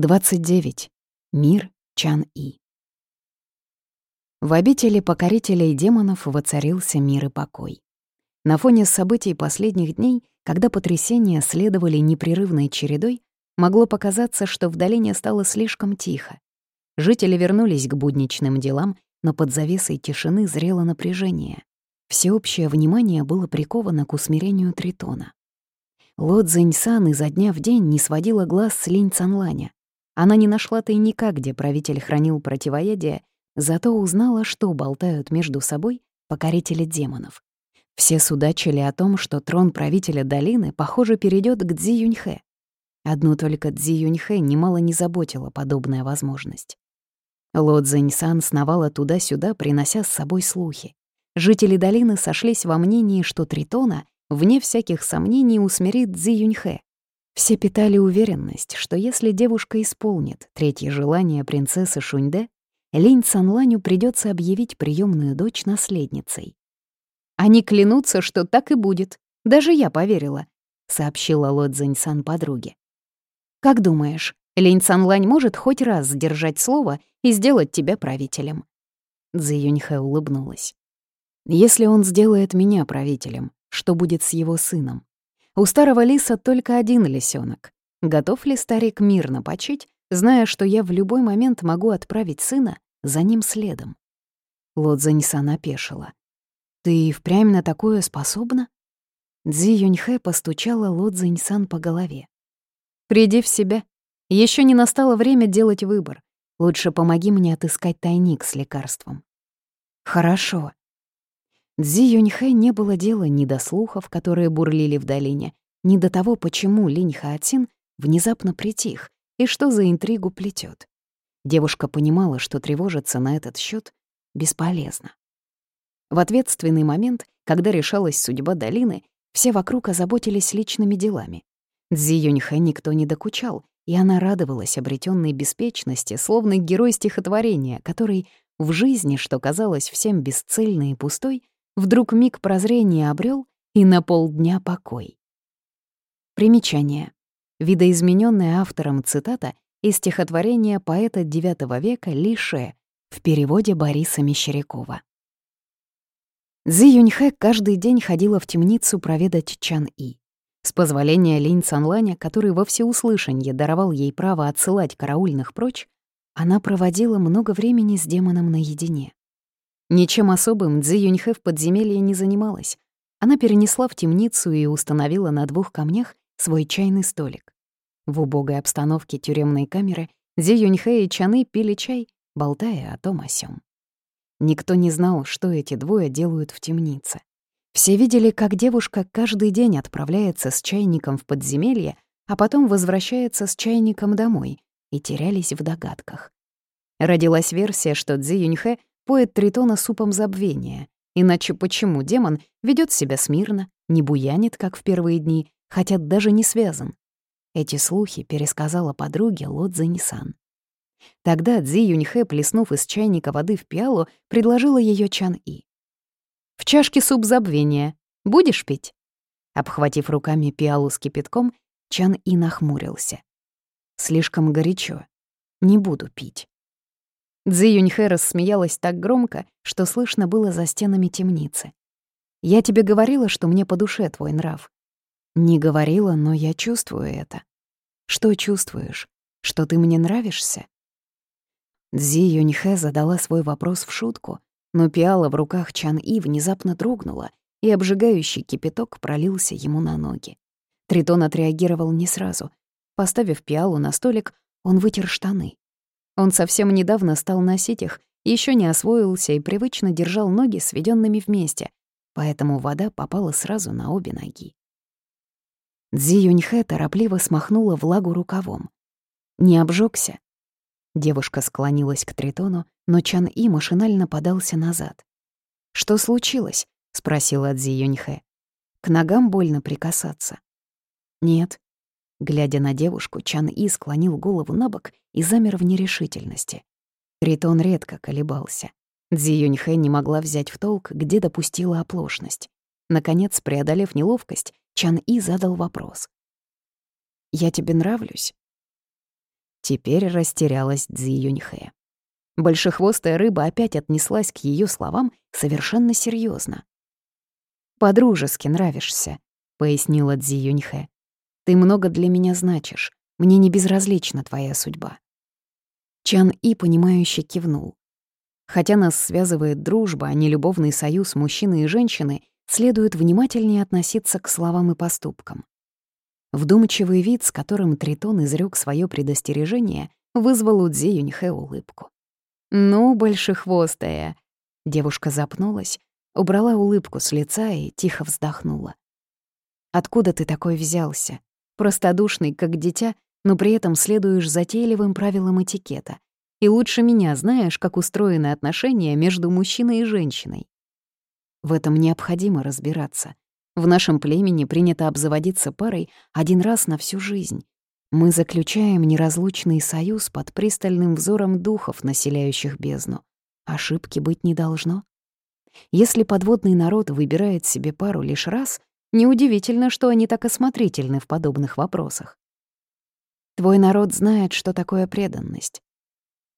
29. Мир Чан-И. В обители покорителей демонов воцарился мир и покой. На фоне событий последних дней, когда потрясения следовали непрерывной чередой, могло показаться, что в долине стало слишком тихо. Жители вернулись к будничным делам, но под завесой тишины зрело напряжение. Всеобщее внимание было приковано к усмирению Тритона. Ло Цзиньсан изо дня в день не сводила глаз с Линь Цанланя. Она не нашла тайника, где правитель хранил противоядие, зато узнала, что болтают между собой покорители демонов. Все судачили о том, что трон правителя долины, похоже, перейдет к Цзи Юньхэ. Одну только Цзи Юньхэ немало не заботила подобная возможность. Ло Цзиньсан сновала туда-сюда, принося с собой слухи. Жители долины сошлись во мнении, что Тритона, вне всяких сомнений, усмирит Цзи Юньхэ. Все питали уверенность, что если девушка исполнит третье желание принцессы Шуньде, Линь Цанланю придется объявить приемную дочь наследницей. «Они клянутся, что так и будет. Даже я поверила», — сообщила Ло Цзиньсан подруге. «Как думаешь, Линь Цанлань может хоть раз сдержать слово и сделать тебя правителем?» Цзи Юньхэ улыбнулась. «Если он сделает меня правителем, что будет с его сыном? У старого лиса только один лисенок. Готов ли старик мирно почить, зная, что я в любой момент могу отправить сына за ним следом? Лодза Нисан опешила. «Ты и впрямь на такое способна?» Цзи Юньхэ постучала Лодза Нисан по голове. «Приди в себя. Еще не настало время делать выбор. Лучше помоги мне отыскать тайник с лекарством». «Хорошо», Дзи Юньхэ не было дела ни до слухов, которые бурлили в долине, ни до того, почему Линь Хаотин внезапно притих и что за интригу плетет. Девушка понимала, что тревожиться на этот счет бесполезно. В ответственный момент, когда решалась судьба долины, все вокруг озаботились личными делами. Дзи Юньхэ никто не докучал, и она радовалась обретенной беспечности, словно герой стихотворения, который в жизни, что казалось всем бесцельной и пустой, вдруг миг прозрения обрел и на полдня покой. Примечание. Видоизмененная автором цитата из стихотворения поэта IX века Ли Ше в переводе Бориса Мещерякова. Зи Юньхэ каждый день ходила в темницу проведать Чан И. С позволения Линь Цанланя, который во всеуслышанье даровал ей право отсылать караульных прочь, она проводила много времени с демоном наедине. Ничем особым Цзи Юньхэ в подземелье не занималась. Она перенесла в темницу и установила на двух камнях свой чайный столик. В убогой обстановке тюремной камеры Цзи Юньхэ и Чаны пили чай, болтая о том о сём. Никто не знал, что эти двое делают в темнице. Все видели, как девушка каждый день отправляется с чайником в подземелье, а потом возвращается с чайником домой, и терялись в догадках. Родилась версия, что Цзи Юньхэ поет Тритона супом забвения. Иначе почему демон ведет себя смирно, не буянит, как в первые дни, хотя даже не связан? Эти слухи пересказала подруге Лодзе Нисан. Тогда Цзи Юньхэ, плеснув из чайника воды в пиалу, предложила ее Чан-И. «В чашке суп забвения. Будешь пить?» Обхватив руками пиалу с кипятком, Чан-И нахмурился. «Слишком горячо. Не буду пить». Цзи Юньхэ рассмеялась так громко, что слышно было за стенами темницы. «Я тебе говорила, что мне по душе твой нрав». «Не говорила, но я чувствую это». «Что чувствуешь? Что ты мне нравишься?» Цзи Юньхэ задала свой вопрос в шутку, но пиала в руках Чан И внезапно дрогнула, и обжигающий кипяток пролился ему на ноги. Тритон отреагировал не сразу. Поставив пиалу на столик, он вытер штаны. Он совсем недавно стал носить их, еще не освоился и привычно держал ноги сведенными вместе, поэтому вода попала сразу на обе ноги. Цзи Юньхэ торопливо смахнула влагу рукавом. «Не обжегся. Девушка склонилась к Тритону, но Чан И машинально подался назад. «Что случилось?» — спросила Цзи Юньхэ. «К ногам больно прикасаться». «Нет», Глядя на девушку, Чан И склонил голову на бок и замер в нерешительности. Ритон редко колебался. Цзи Юньхэ не могла взять в толк, где допустила оплошность. Наконец, преодолев неловкость, Чан И задал вопрос. «Я тебе нравлюсь?» Теперь растерялась Цзи Юньхэ. Большехвостая рыба опять отнеслась к ее словам совершенно серьезно. «Подружески нравишься», — пояснила Цзи Юньхэ. «Ты много для меня значишь. Мне не безразлична твоя судьба». Чан И, понимающе кивнул. Хотя нас связывает дружба, а не любовный союз мужчины и женщины, следует внимательнее относиться к словам и поступкам. Вдумчивый вид, с которым Тритон изрёк своё предостережение, вызвал у Дзи Юньхэ улыбку. «Ну, большехвостая!» Девушка запнулась, убрала улыбку с лица и тихо вздохнула. «Откуда ты такой взялся? Простодушный, как дитя, но при этом следуешь затейливым правилам этикета. И лучше меня знаешь, как устроены отношения между мужчиной и женщиной. В этом необходимо разбираться. В нашем племени принято обзаводиться парой один раз на всю жизнь. Мы заключаем неразлучный союз под пристальным взором духов, населяющих бездну. Ошибки быть не должно. Если подводный народ выбирает себе пару лишь раз, неудивительно, что они так осмотрительны в подобных вопросах. Твой народ знает, что такое преданность.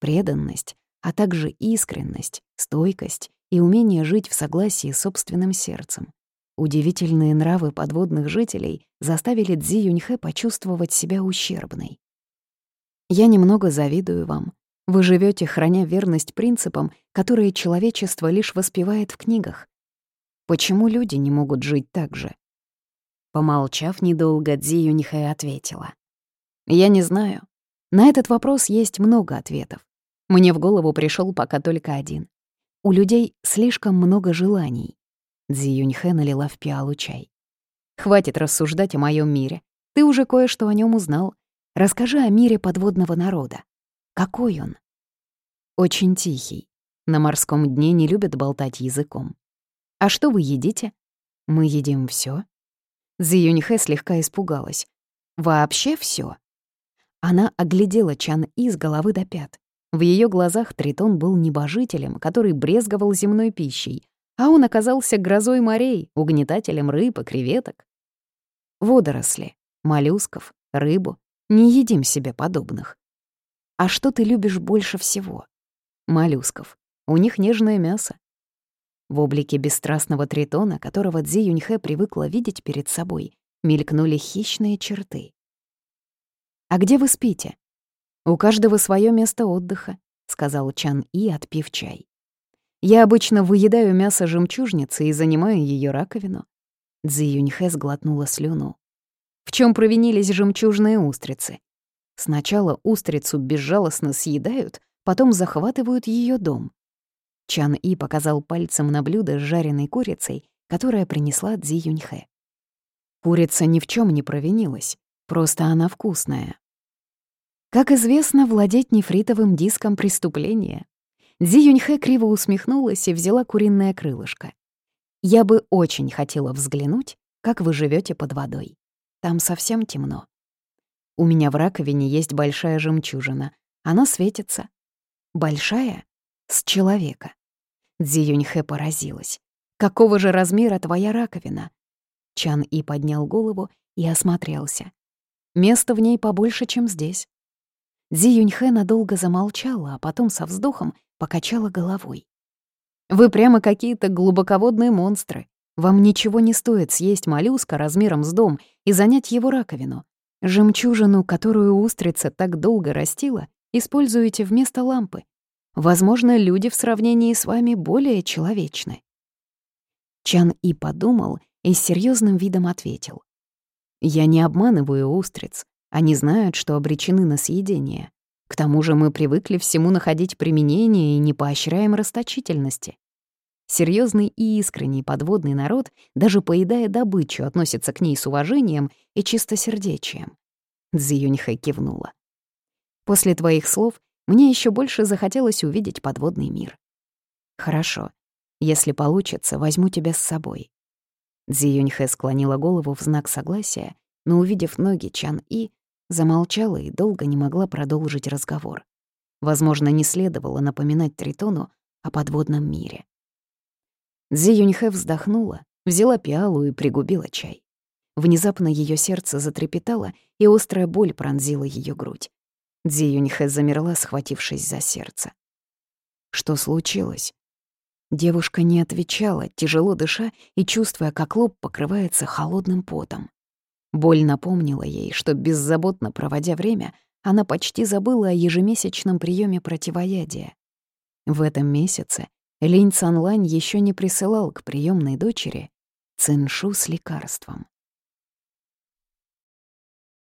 Преданность, а также искренность, стойкость и умение жить в согласии с собственным сердцем. Удивительные нравы подводных жителей заставили Цзи Юньхэ почувствовать себя ущербной. «Я немного завидую вам. Вы живете, храня верность принципам, которые человечество лишь воспевает в книгах. Почему люди не могут жить так же?» Помолчав недолго, Цзи Юньхэ ответила. Я не знаю. На этот вопрос есть много ответов. Мне в голову пришел пока только один. У людей слишком много желаний. Цзи Юньхэ налила в пиалу чай. «Хватит рассуждать о моем мире. Ты уже кое-что о нем узнал. Расскажи о мире подводного народа. Какой он?» «Очень тихий. На морском дне не любят болтать языком. А что вы едите?» «Мы едим все. Цзи Юньхэ слегка испугалась. «Вообще все. Она оглядела Чан И с головы до пят. В ее глазах Тритон был небожителем, который брезговал земной пищей, а он оказался грозой морей, угнетателем рыб и креветок. Водоросли, моллюсков, рыбу. Не едим себе подобных. А что ты любишь больше всего? Моллюсков. У них нежное мясо. В облике бесстрастного тритона, которого Цзи Юньхэ привыкла видеть перед собой, мелькнули хищные черты. «А где вы спите?» «У каждого свое место отдыха», — сказал Чан И, отпив чай. «Я обычно выедаю мясо жемчужницы и занимаю ее раковину». Цзи Юньхэ сглотнула слюну. В чем провинились жемчужные устрицы? Сначала устрицу безжалостно съедают, потом захватывают ее дом. Чан И показал пальцем на блюдо с жареной курицей, которая принесла Цзи Юньхэ. Курица ни в чем не провинилась. Просто она вкусная. Как известно, владеть нефритовым диском — преступление. Дзи Юньхэ криво усмехнулась и взяла куриное крылышко. «Я бы очень хотела взглянуть, как вы живете под водой. Там совсем темно. У меня в раковине есть большая жемчужина. Она светится. Большая? С человека». Дзи Юньхэ поразилась. «Какого же размера твоя раковина?» Чан И поднял голову и осмотрелся. Место в ней побольше, чем здесь. Зи Юньхэ надолго замолчала, а потом со вздохом покачала головой. «Вы прямо какие-то глубоководные монстры. Вам ничего не стоит съесть моллюска размером с дом и занять его раковину. Жемчужину, которую устрица так долго растила, используете вместо лампы. Возможно, люди в сравнении с вами более человечны». Чан И подумал и с серьезным видом ответил. Я не обманываю устриц. Они знают, что обречены на съедение. К тому же мы привыкли всему находить применение и не поощряем расточительности. Серьезный и искренний подводный народ, даже поедая добычу, относится к ней с уважением и чистосердечием. Цзи Юньхэ кивнула. После твоих слов мне еще больше захотелось увидеть подводный мир. Хорошо. Если получится, возьму тебя с собой. Цзи Юньхэ склонила голову в знак согласия, но, увидев ноги Чан И, замолчала и долго не могла продолжить разговор. Возможно, не следовало напоминать Тритону о подводном мире. Цзи Юньхэ вздохнула, взяла пиалу и пригубила чай. Внезапно ее сердце затрепетало, и острая боль пронзила ее грудь. Дзи Юньхэ замерла, схватившись за сердце. Что случилось? Девушка не отвечала, тяжело дыша и чувствуя, как лоб покрывается холодным потом. Боль напомнила ей, что беззаботно проводя время, она почти забыла о ежемесячном приеме противоядия. В этом месяце Линь Цанлань еще не присылал к приемной дочери Циншу с лекарством.